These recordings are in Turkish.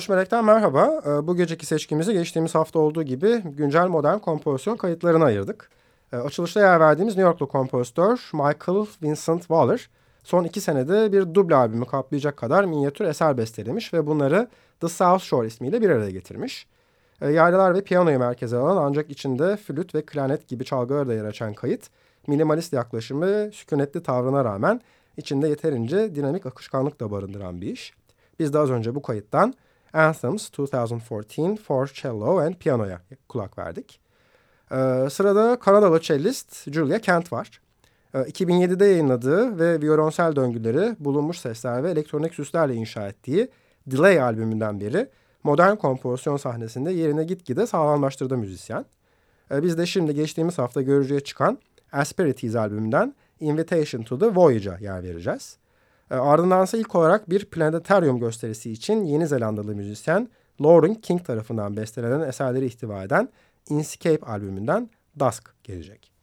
13 Melek'ten merhaba. Ee, bu geceki seçkimizi geçtiğimiz hafta olduğu gibi güncel modern kompozisyon kayıtlarına ayırdık. Ee, açılışta yer verdiğimiz New Yorklu kompozitör Michael Vincent Waller son iki senede bir duble albümü kaplayacak kadar minyatür eser bestelemiş ve bunları The South Shore ismiyle bir araya getirmiş. Ee, yaylılar ve piyanoyu merkeze alan ancak içinde flüt ve klanet gibi çalgılar da yer açan kayıt, minimalist yaklaşımı sükunetli tavrına rağmen içinde yeterince dinamik akışkanlık da barındıran bir iş. Biz de az önce bu kayıttan Anthems 2014 for Cello and Piano'ya kulak verdik. Ee, sırada Kanadalı cellist Julia Kent var. Ee, 2007'de yayınladığı ve violonsel döngüleri, bulunmuş sesler ve elektronik süslerle inşa ettiği Delay albümünden beri modern kompozisyon sahnesinde yerine gitgide sağlamlaştırdı müzisyen. Ee, biz de şimdi geçtiğimiz hafta görücüye çıkan Asperities albümünden Invitation to the Voyage'a yer vereceğiz. E, ardından ise ilk olarak bir planetarium gösterisi için Yeni Zelandalı müzisyen Lauren King tarafından bestelenen eserleri ihtiva eden Inscape albümünden Dusk gelecek.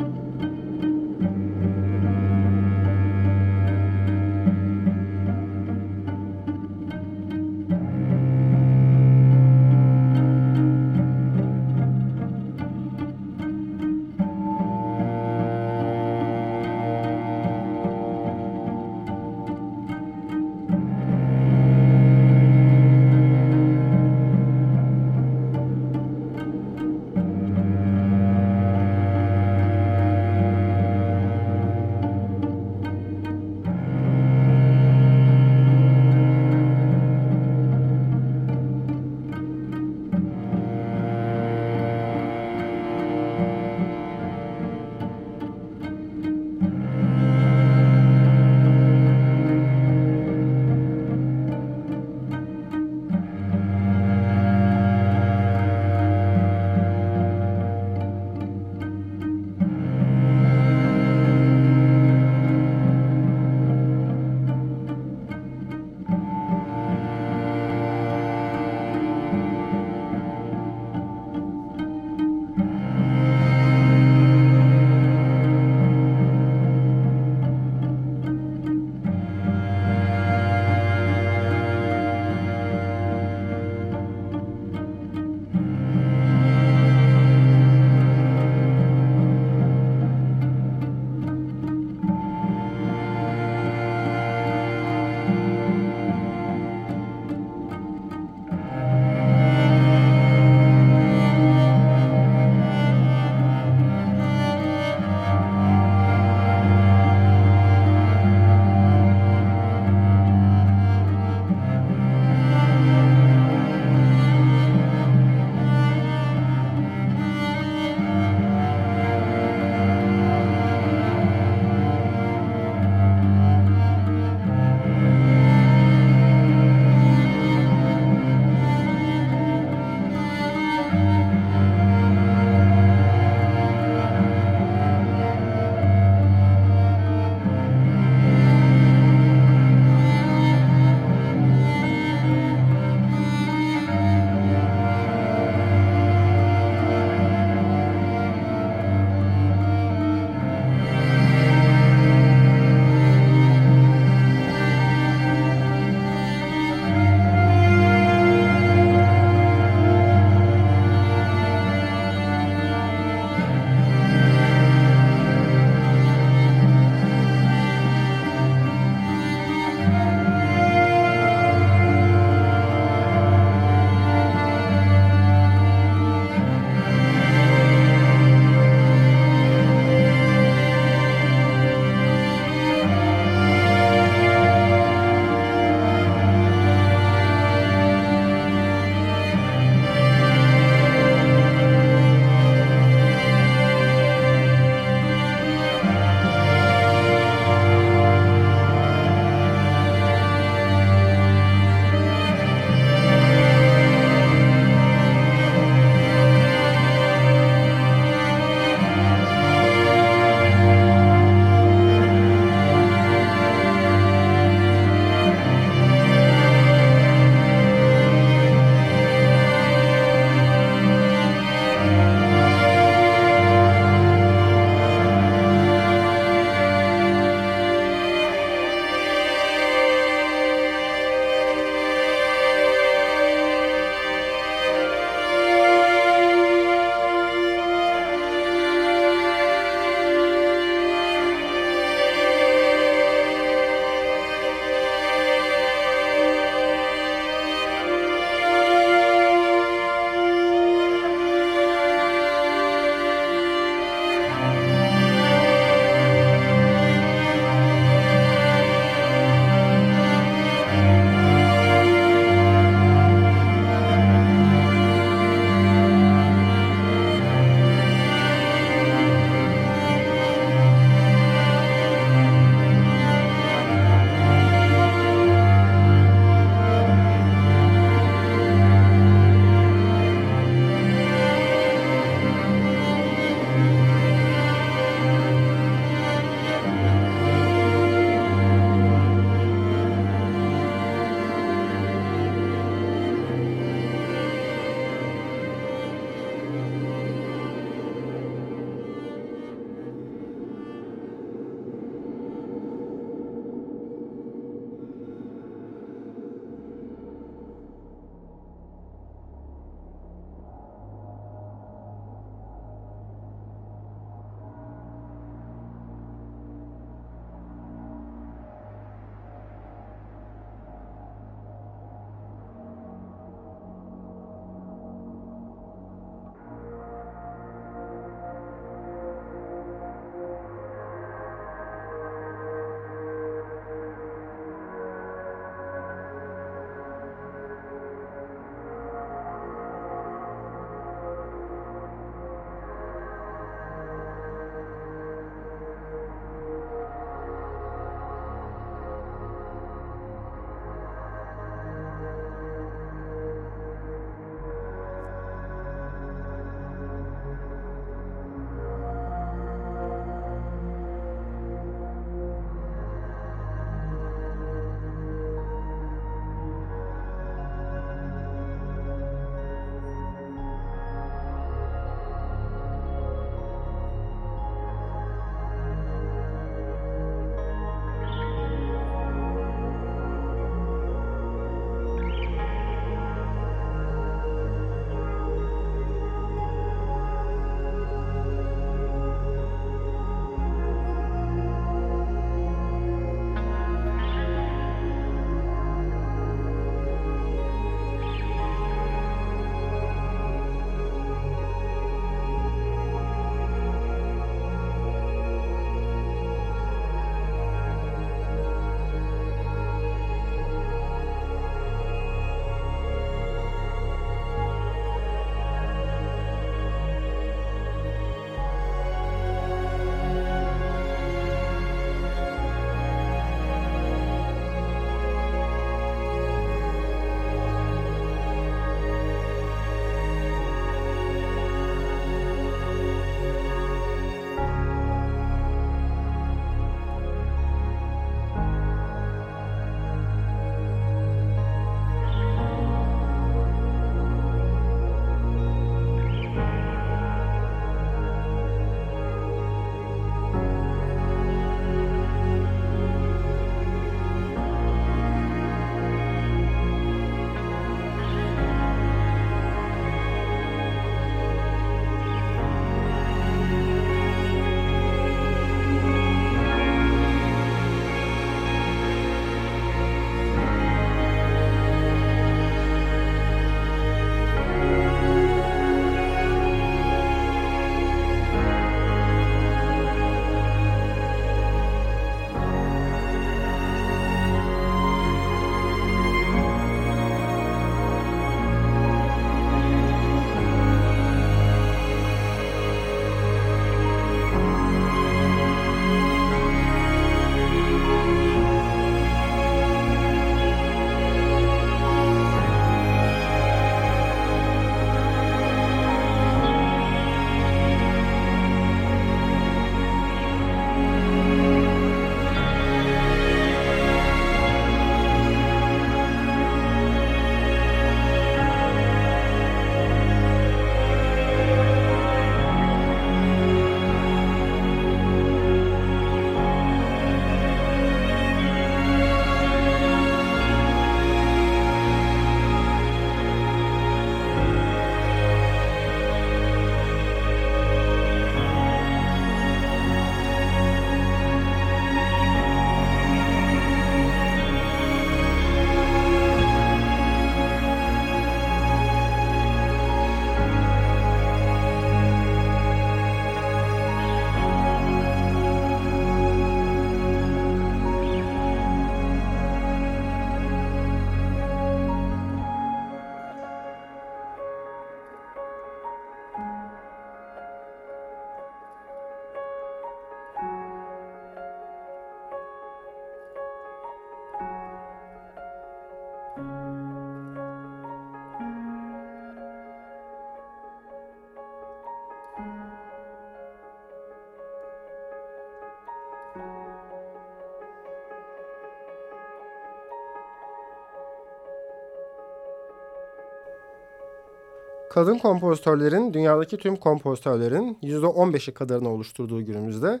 Kadın kompozitörlerin dünyadaki tüm kompozitörlerin %15'i kadarını oluşturduğu günümüzde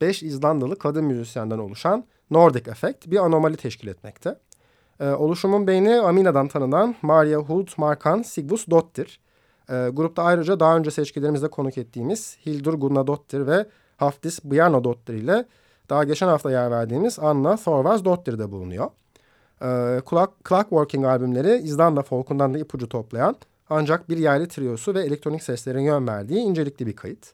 5 İzlandalı kadın müzisyenden oluşan Nordic Effect bir anomali teşkil etmekte. Ee, oluşumun beyni Amina'dan tanınan Maria Hult Markan Sigbus Dottir. Ee, grupta ayrıca daha önce seçkilerimizde konuk ettiğimiz Hildur Gunnadottir ve Hafdis Bjarnadottir ile daha geçen hafta yer verdiğimiz Anna Thorvaz Dottir de bulunuyor. Ee, Clock, Clockworking albümleri İzlanda folkundan da ipucu toplayan ancak bir yerli triosu ve elektronik seslerin yön verdiği incelikli bir kayıt.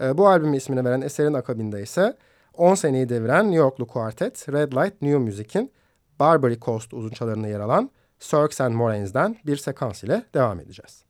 E, bu albümün ismini veren eserin akabinde ise 10 seneyi deviren New Yorklu kuartet Red Light New Music'in Barbary Coast uzunçalarında yer alan Cirques and Moraines'den bir sekans ile devam edeceğiz.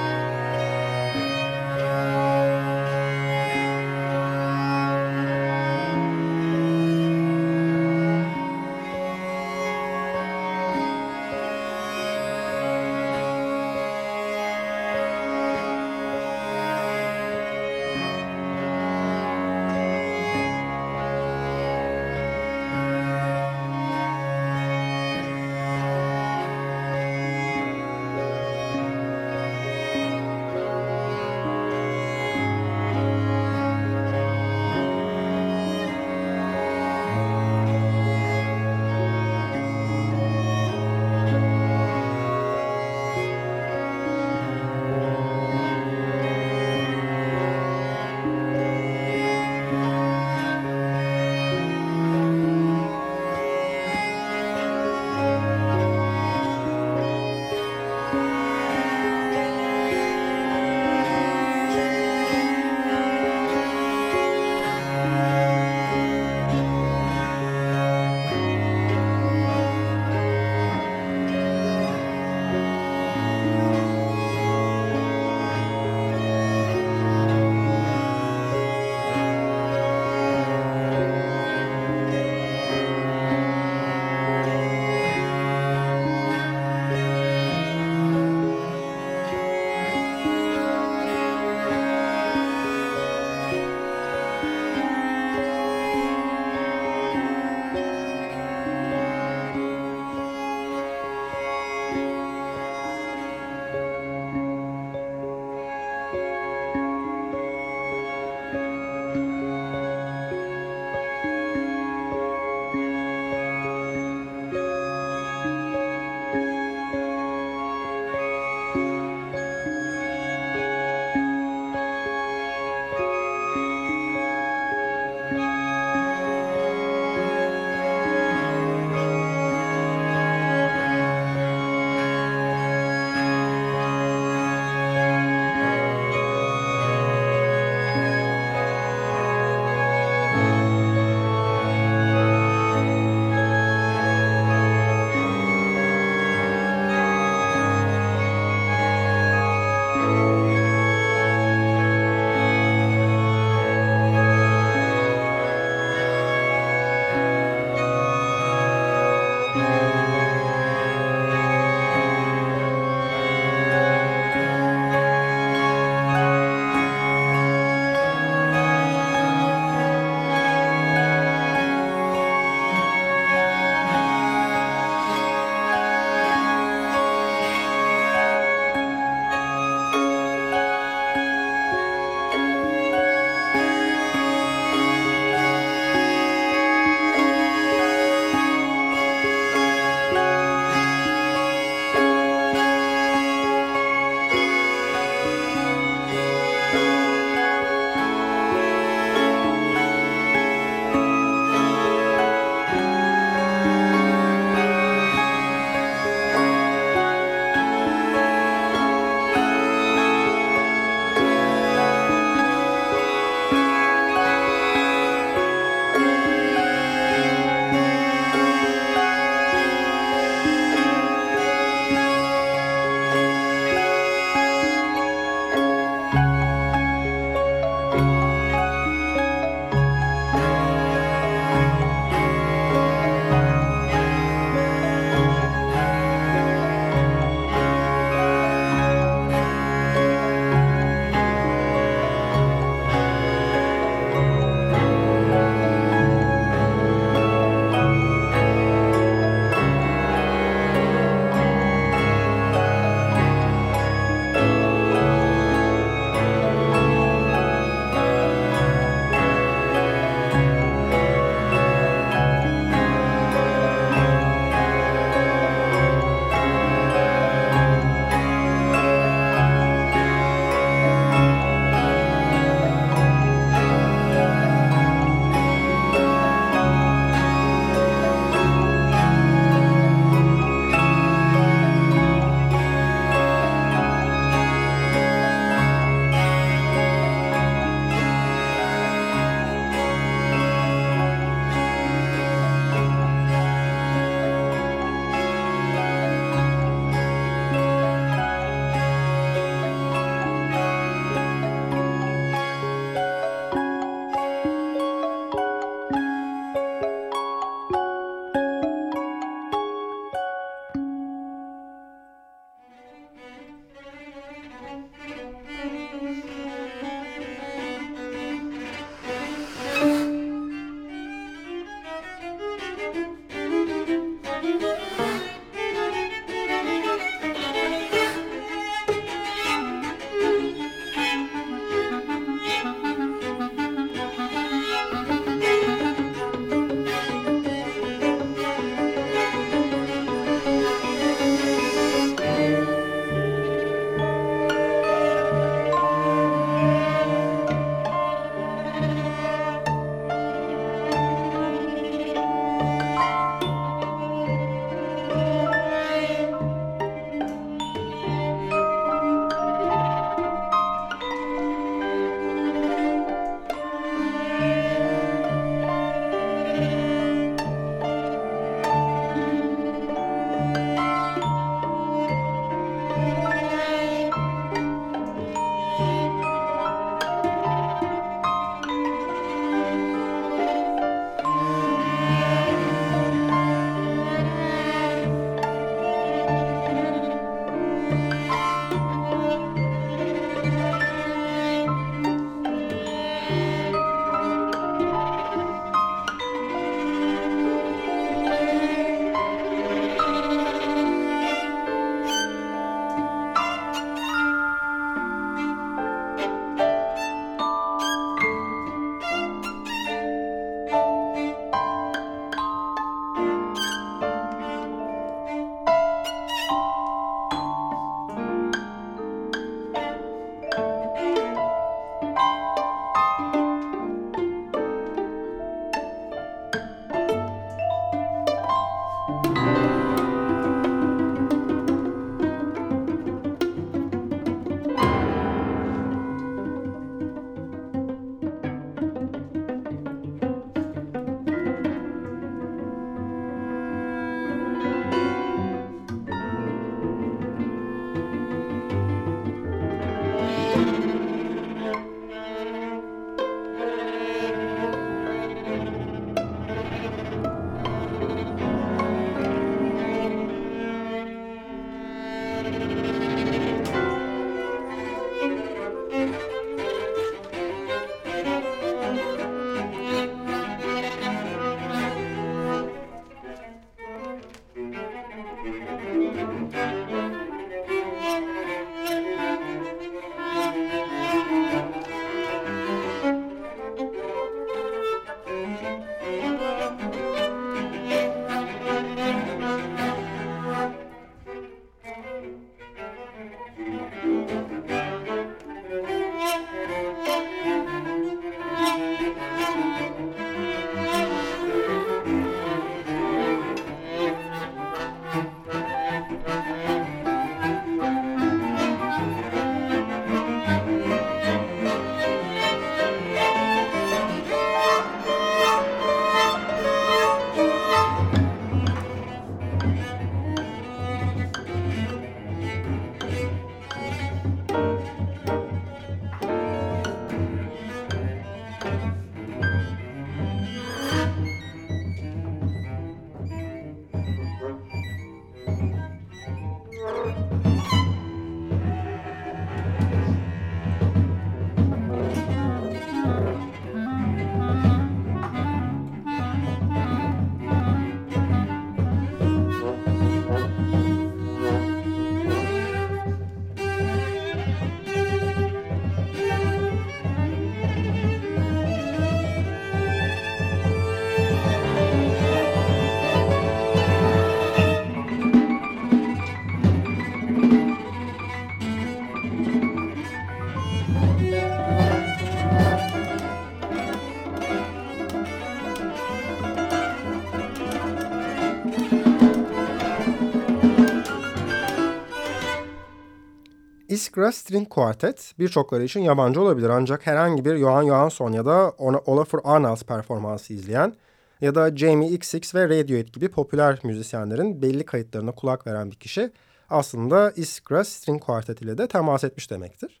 Iskra String Quartet birçokları için yabancı olabilir ancak herhangi bir Johan Johansson ya da Olafur Arnalds performansı izleyen ya da Jamie XX ve Radiohead gibi popüler müzisyenlerin belli kayıtlarına kulak veren bir kişi aslında Iskra String Quartet ile de temas etmiş demektir.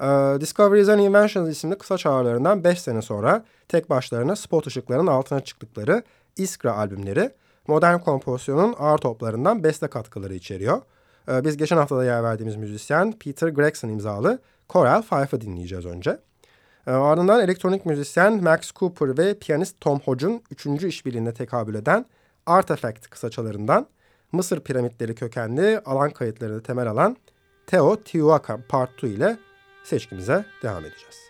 Ee, Discoveries and Inventions isimli kısa çağrılarından 5 sene sonra tek başlarına spot ışıkların altına çıktıkları Iskra albümleri modern kompozisyonun ağır toplarından beste katkıları içeriyor. Ee, biz geçen haftada yer verdiğimiz müzisyen Peter Gregson imzalı Coral Five'ı dinleyeceğiz önce. Ee, ardından elektronik müzisyen Max Cooper ve piyanist Tom Hodge'un üçüncü işbirliğine tekabül eden Artifact kısaçalarından Mısır piramitleri kökenli alan kayıtlarını temel alan Teotihuacan Part 2 ile seçkimize devam edeceğiz.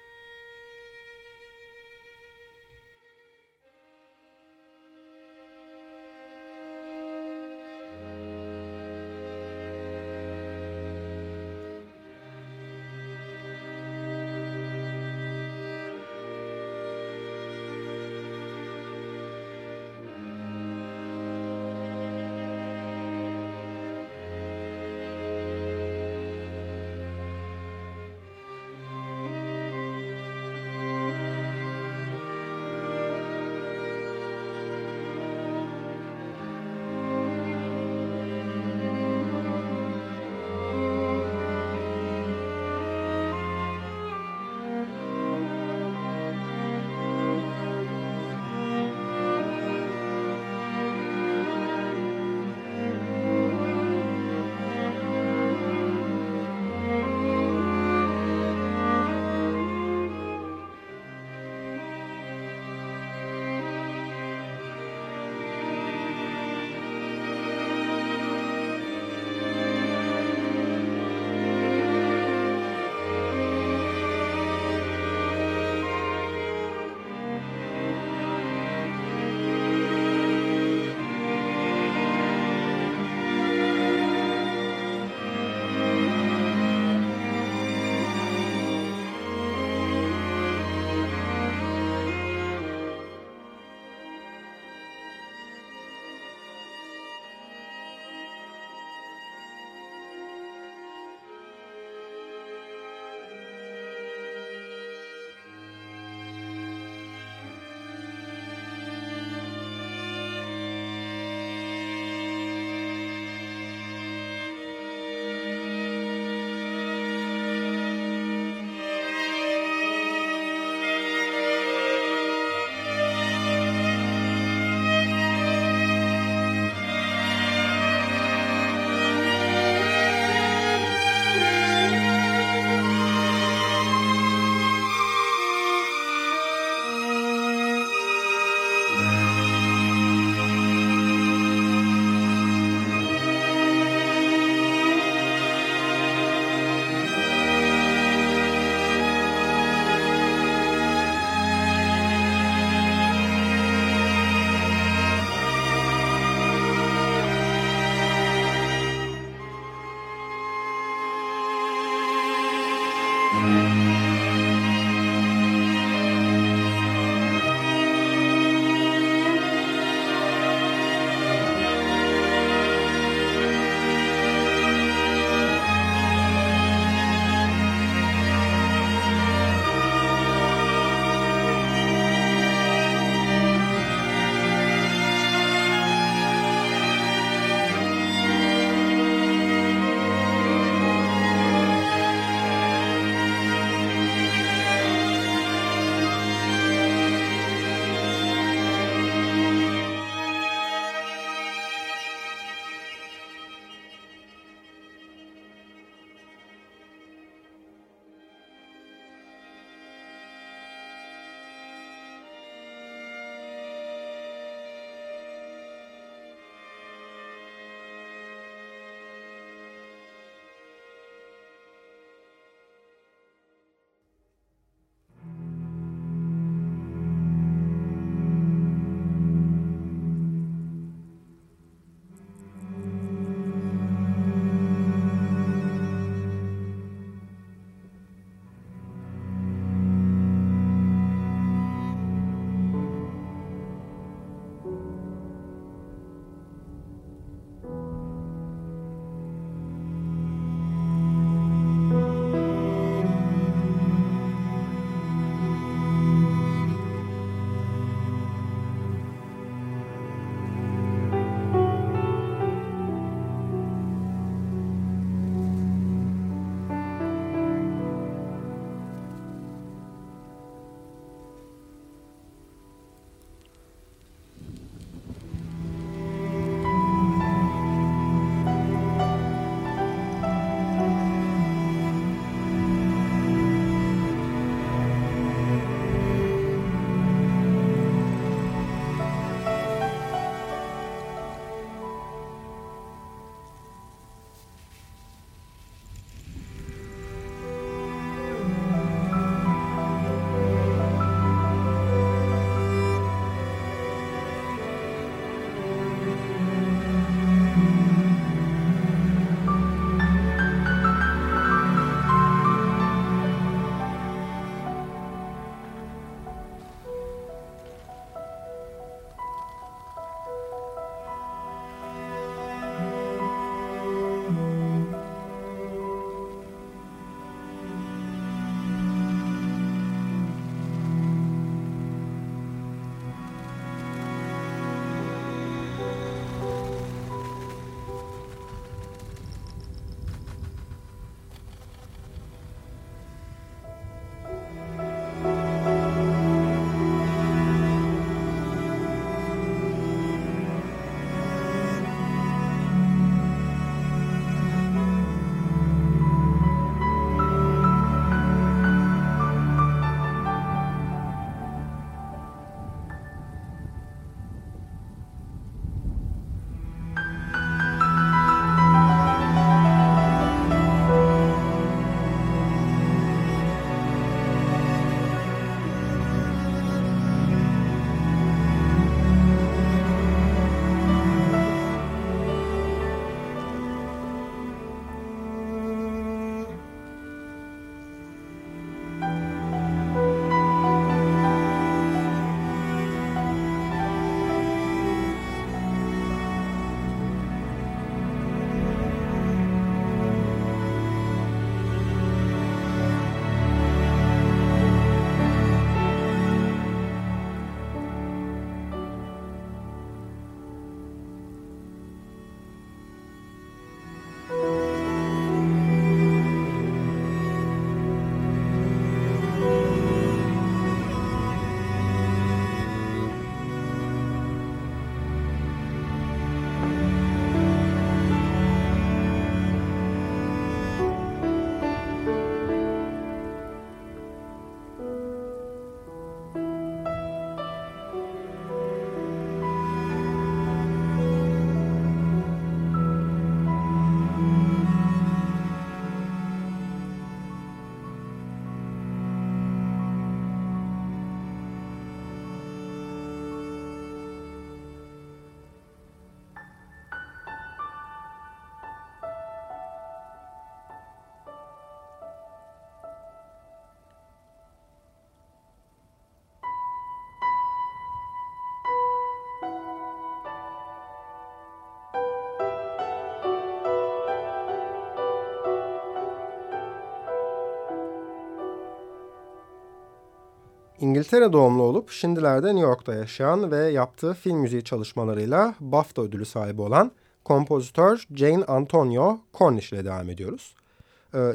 İngiltere doğumlu olup şimdilerde New York'ta yaşayan ve yaptığı film müziği çalışmalarıyla BAFTA ödülü sahibi olan kompozitör Jane Antonio Cornish ile devam ediyoruz.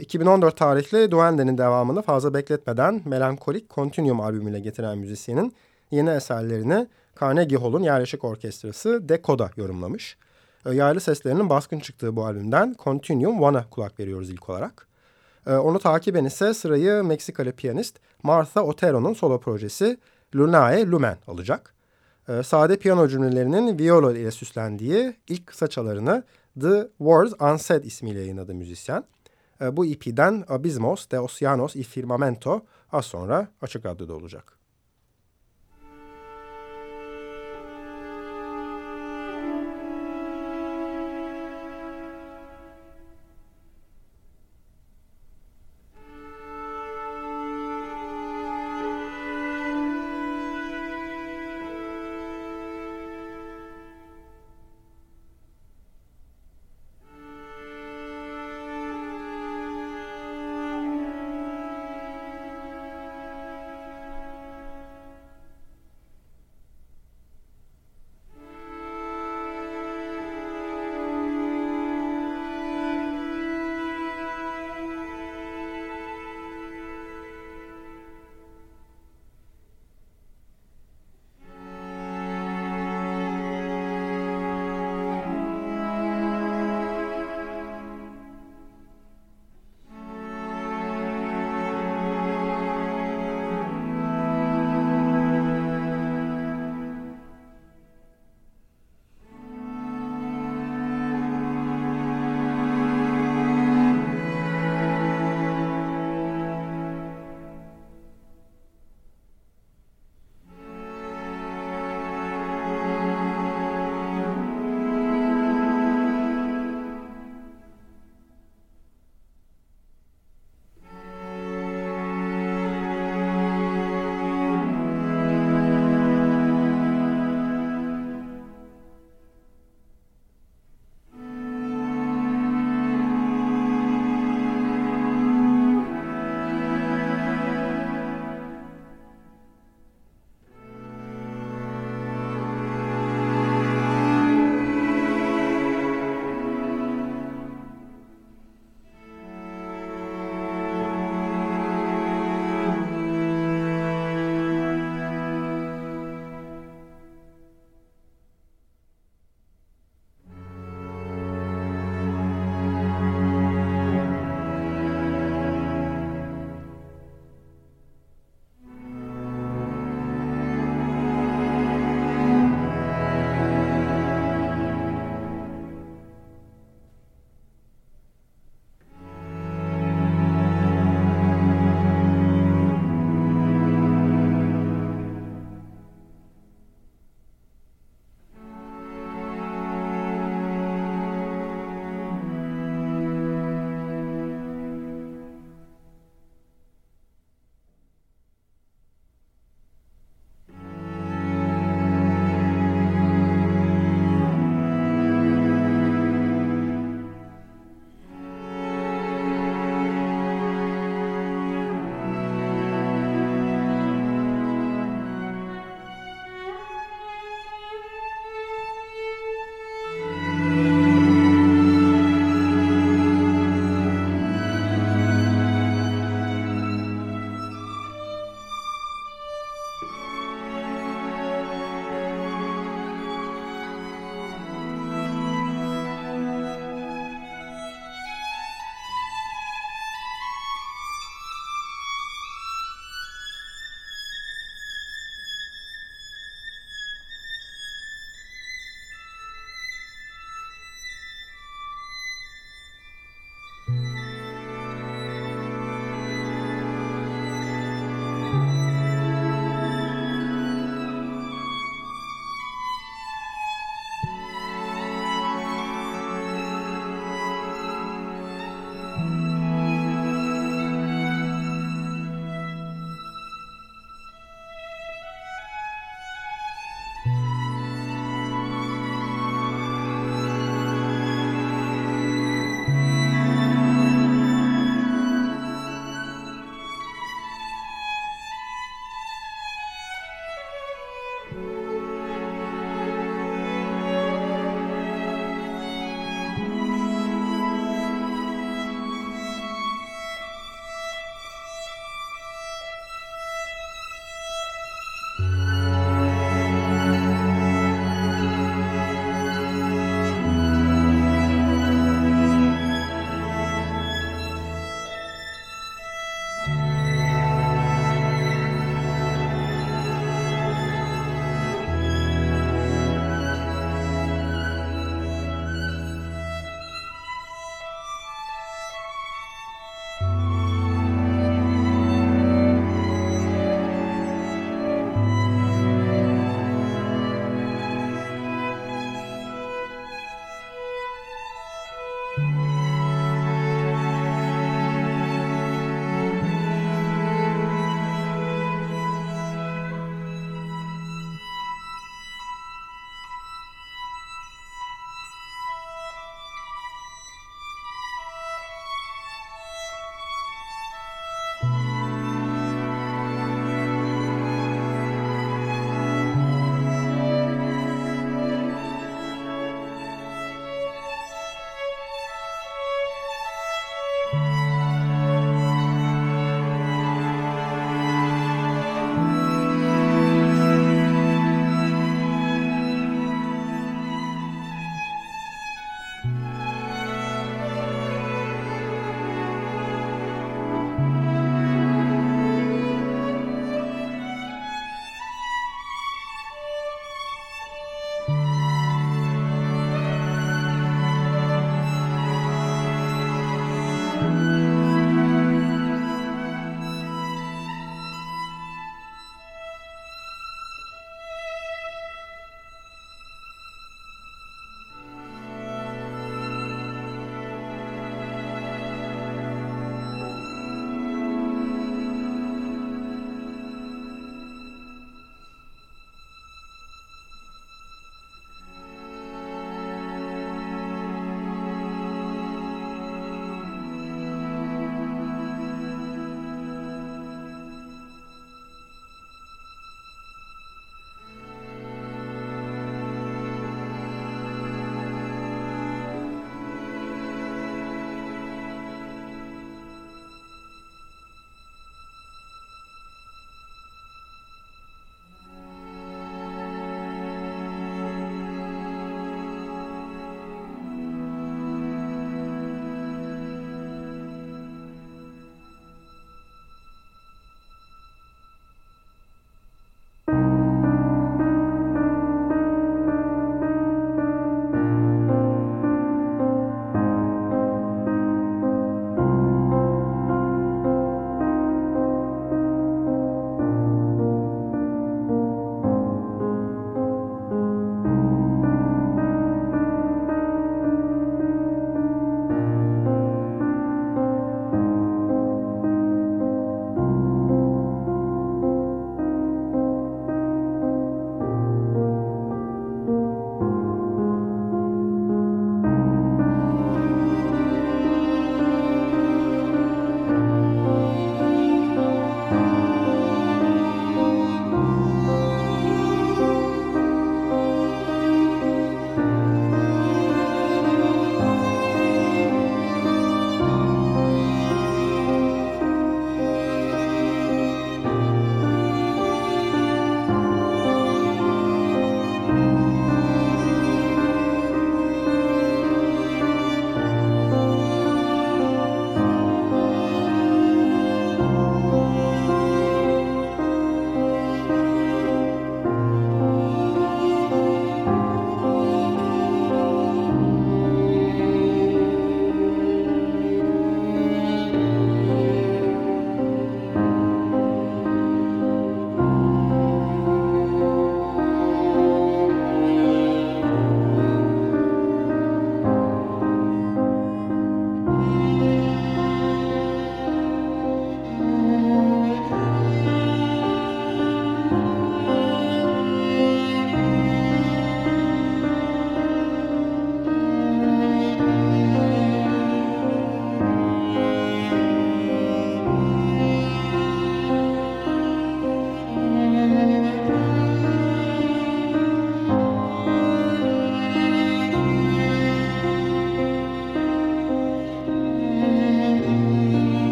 2014 ee, tarihli Duende'nin devamını fazla bekletmeden melankolik Continuum albümüyle getiren müzisyenin yeni eserlerini Carnegie Hall'un yerleşik orkestrası Deco'da yorumlamış. Ee, yaylı seslerinin baskın çıktığı bu albümden Continuum One'a kulak veriyoruz ilk olarak. Ee, onu takiben ise sırayı Meksikalı piyanist Martha Otero'nun solo projesi Lunae Lumen alacak. Sade piyano cümlelerinin viola ile süslendiği ilk kısaçalarını The Words Unsaid ismiyle yayınladı müzisyen. Bu EP'den Abismos de Oceanos y Firmamento az sonra Açık Radyo'da olacak.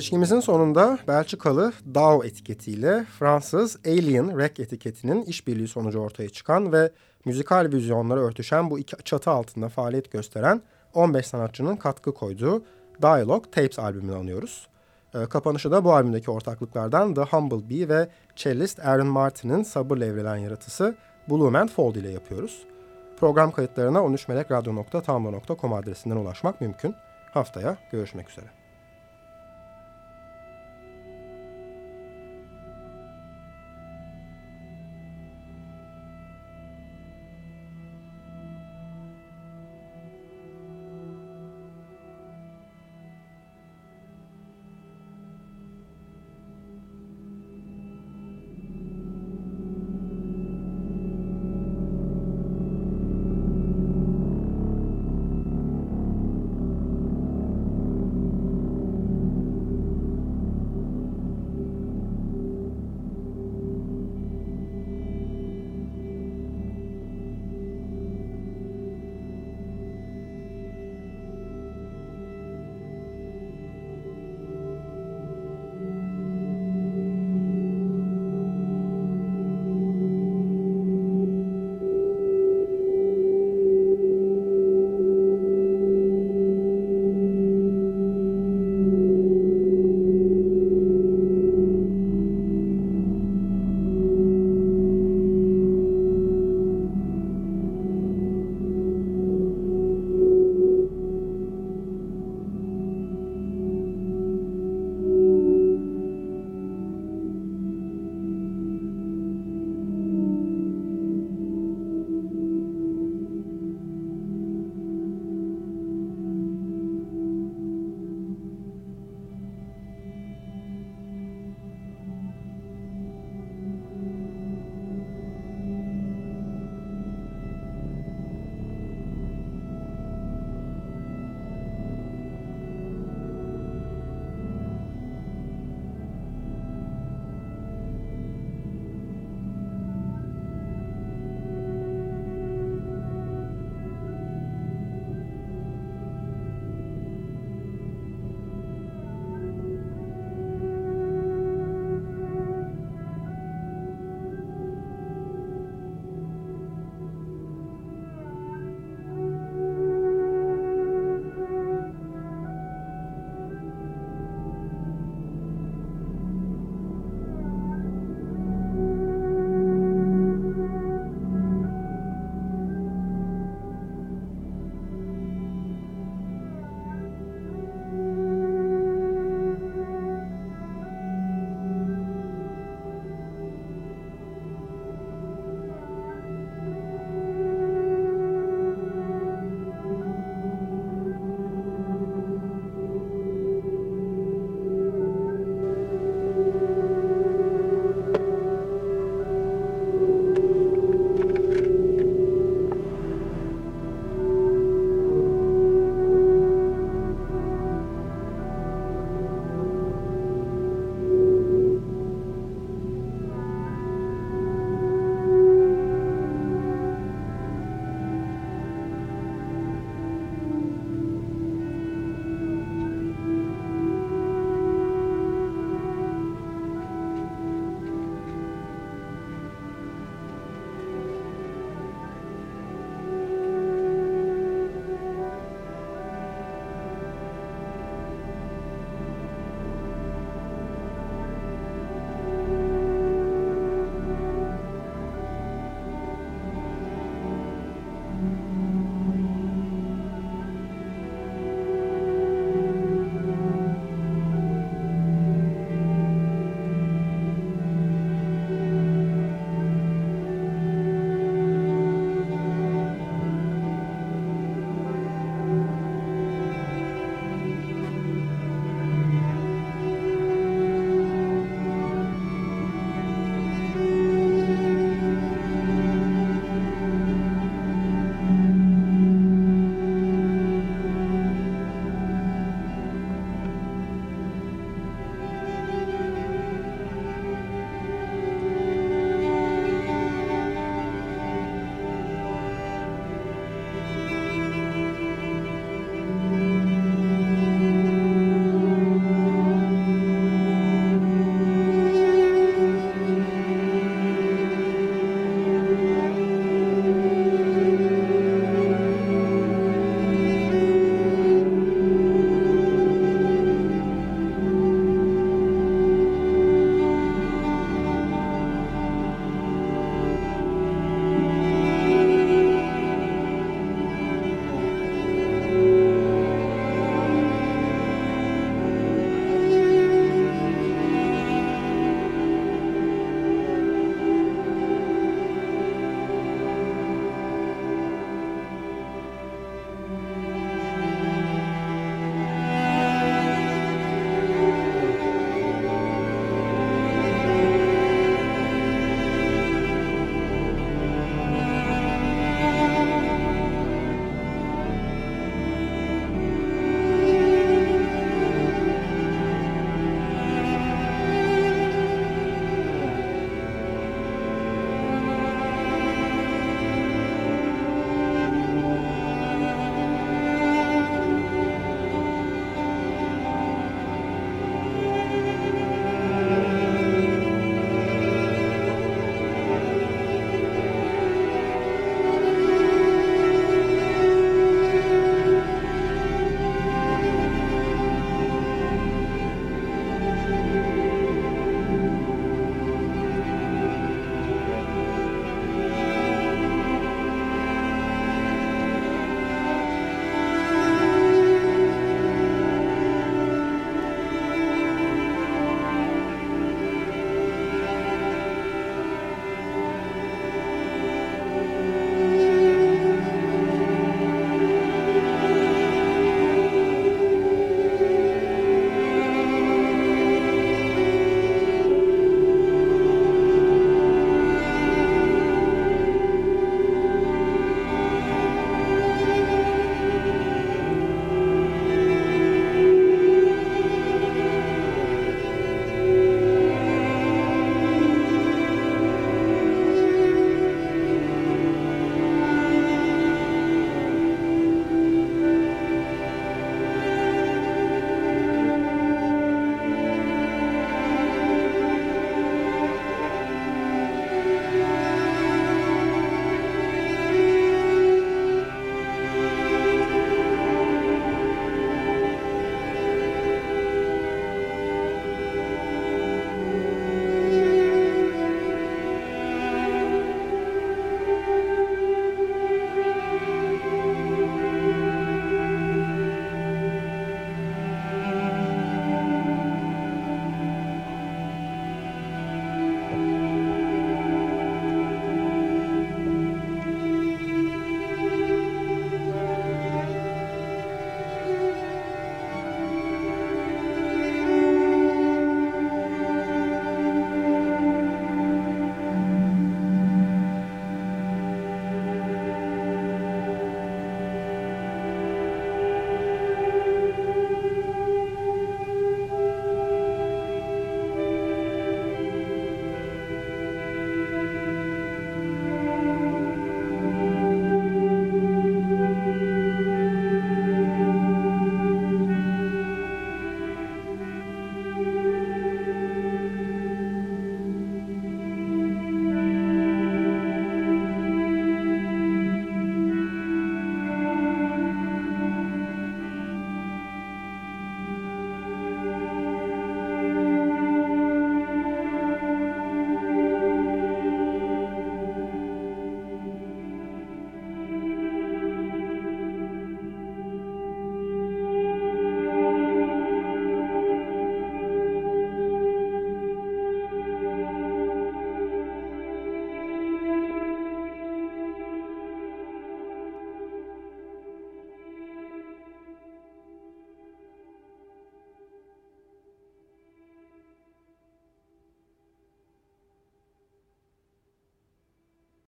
Seçkimizin sonunda Belçikalı DAO etiketiyle Fransız Alien Rec etiketinin işbirliği sonucu ortaya çıkan ve müzikal vizyonları örtüşen bu iki çatı altında faaliyet gösteren 15 sanatçının katkı koyduğu Dialogue Tapes albümünü anıyoruz. E, kapanışı da bu albümdeki ortaklıklardan The Humble Bee ve cellist Aaron Martin'in sabırla evrilen yaratısı Bloom and Fold ile yapıyoruz. Program kayıtlarına 13melekradyo.tumblr.com adresinden ulaşmak mümkün. Haftaya görüşmek üzere.